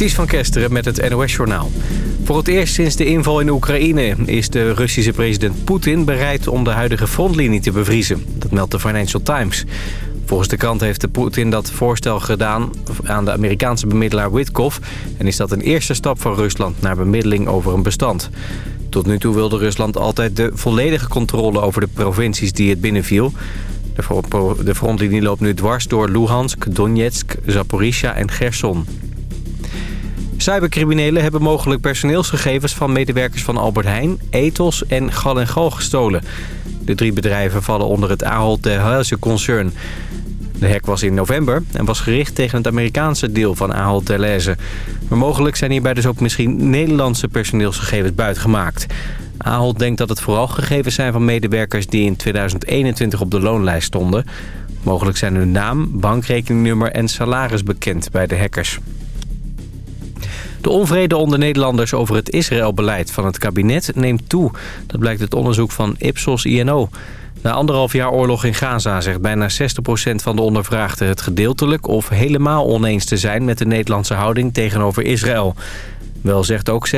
Ties van Kesteren met het NOS-journaal. Voor het eerst sinds de inval in Oekraïne is de Russische president Poetin bereid om de huidige frontlinie te bevriezen. Dat meldt de Financial Times. Volgens de krant heeft de Poetin dat voorstel gedaan aan de Amerikaanse bemiddelaar Witkoff... en is dat een eerste stap van Rusland naar bemiddeling over een bestand. Tot nu toe wilde Rusland altijd de volledige controle over de provincies die het binnenviel. De frontlinie loopt nu dwars door Luhansk, Donetsk, Zaporizhia en Gerson. Cybercriminelen hebben mogelijk personeelsgegevens van medewerkers van Albert Heijn, Ethos en Gal en Gal gestolen. De drie bedrijven vallen onder het Ahold Delhaize concern. De hack was in november en was gericht tegen het Amerikaanse deel van Ahold Delhaize. Maar mogelijk zijn hierbij dus ook misschien Nederlandse personeelsgegevens buitgemaakt. Ahold denkt dat het vooral gegevens zijn van medewerkers die in 2021 op de loonlijst stonden. Mogelijk zijn hun naam, bankrekeningnummer en salaris bekend bij de hackers. De onvrede onder Nederlanders over het Israëlbeleid van het kabinet neemt toe. Dat blijkt uit onderzoek van Ipsos INO. Na anderhalf jaar oorlog in Gaza zegt bijna 60% van de ondervraagden het gedeeltelijk of helemaal oneens te zijn met de Nederlandse houding tegenover Israël. Wel zegt ook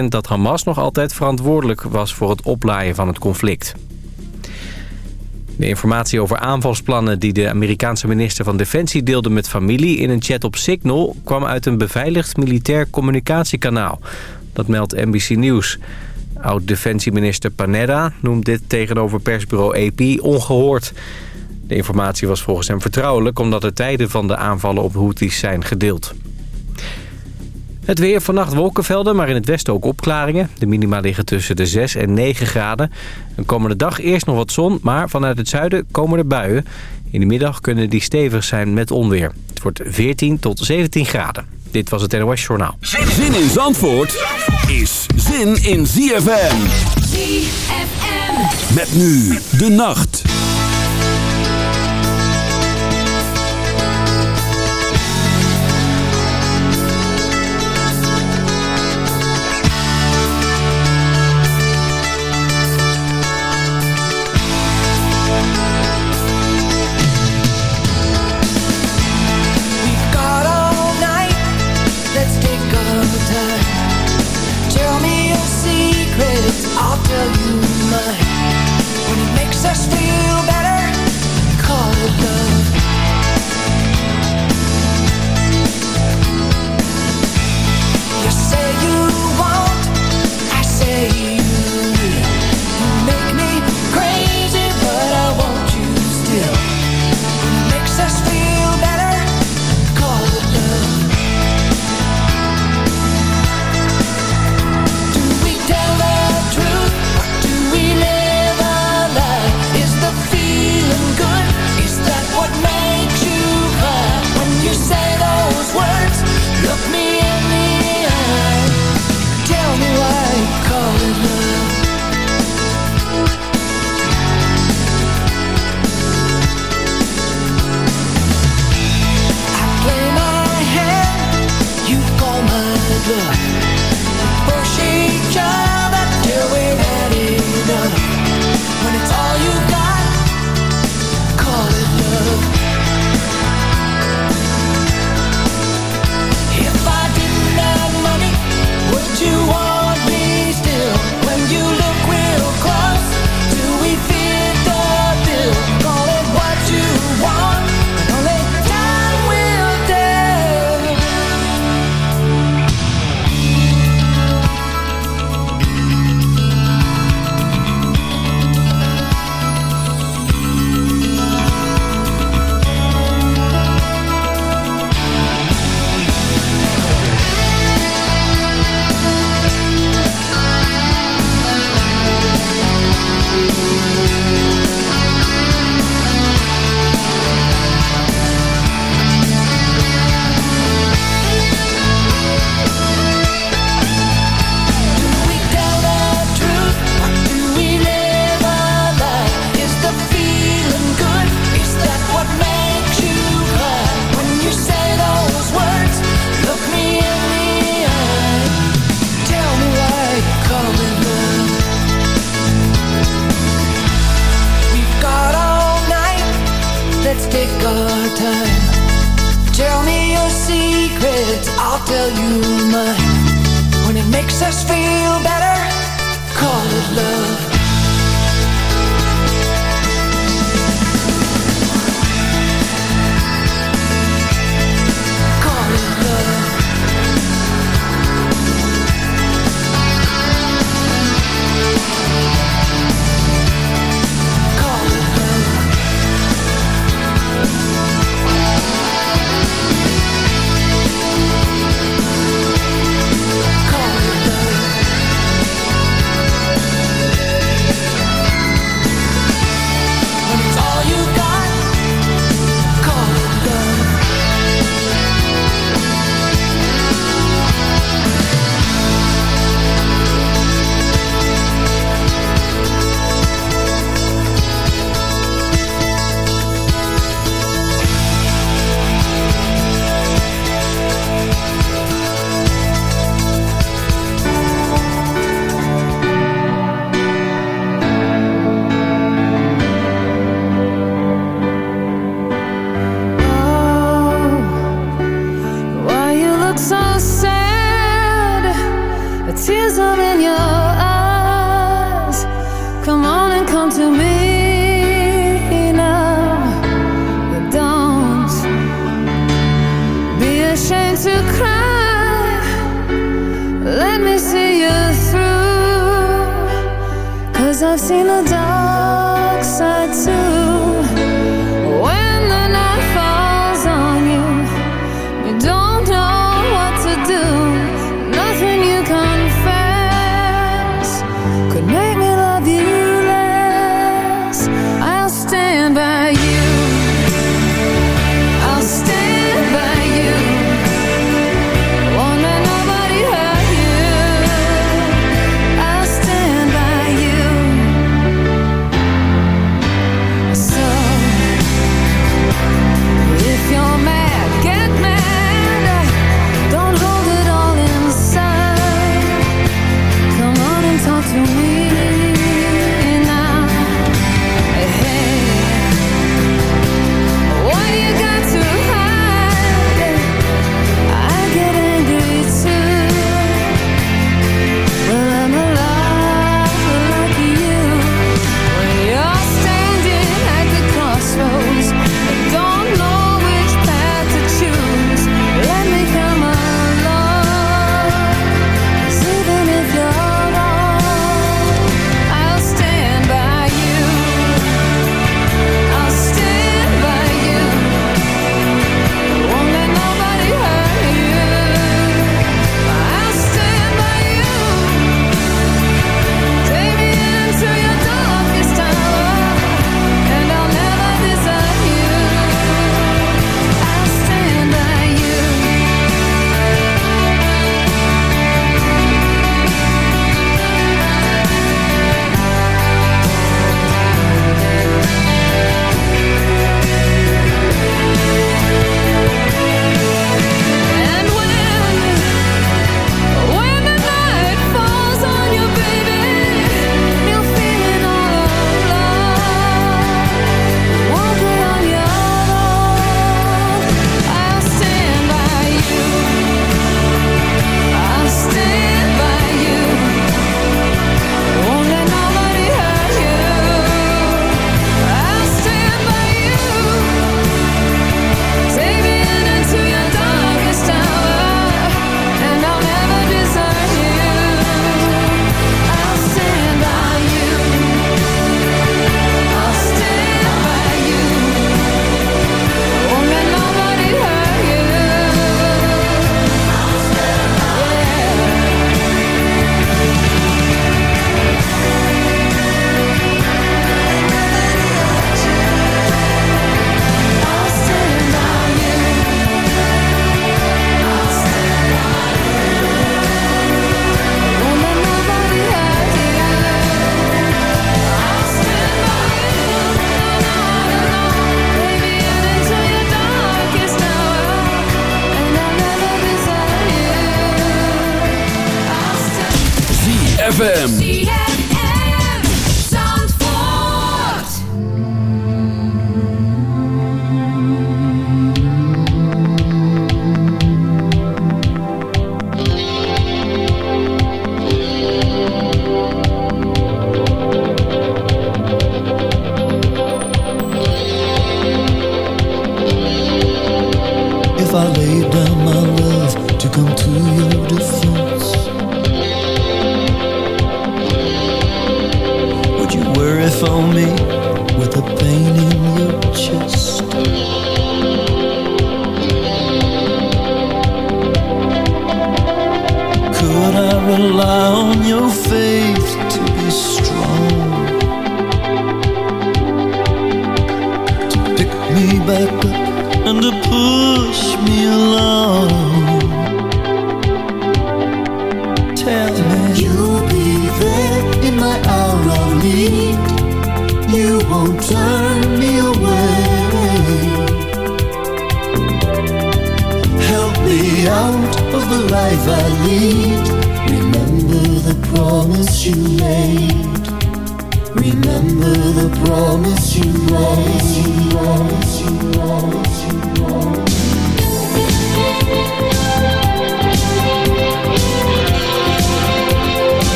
60% dat Hamas nog altijd verantwoordelijk was voor het oplaaien van het conflict. De informatie over aanvalsplannen die de Amerikaanse minister van Defensie deelde met familie in een chat op Signal kwam uit een beveiligd militair communicatiekanaal. Dat meldt NBC News. Oud-defensieminister Panetta noemt dit tegenover persbureau AP ongehoord. De informatie was volgens hem vertrouwelijk omdat de tijden van de aanvallen op Houthis zijn gedeeld. Het weer vannacht wolkenvelden, maar in het westen ook opklaringen. De minima liggen tussen de 6 en 9 graden. Een komende dag eerst nog wat zon, maar vanuit het zuiden komen er buien. In de middag kunnen die stevig zijn met onweer. Het wordt 14 tot 17 graden. Dit was het NOS Journaal. Zin in Zandvoort is zin in ZFM. ZFM. Met nu de nacht.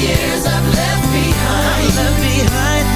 years I've left behind. I've left behind.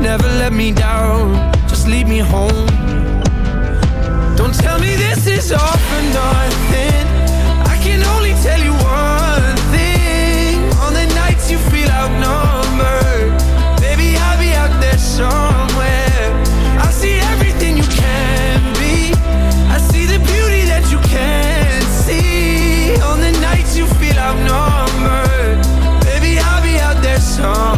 Never let me down, just lead me home. Don't tell me this is all for nothing. I can only tell you one thing. On the nights you feel outnumbered, baby, I'll be out there somewhere. I see everything you can be. I see the beauty that you can't see. On the nights you feel outnumbered, baby, I'll be out there somewhere.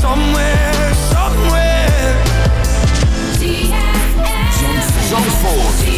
Somewhere, somewhere. Zandvoort.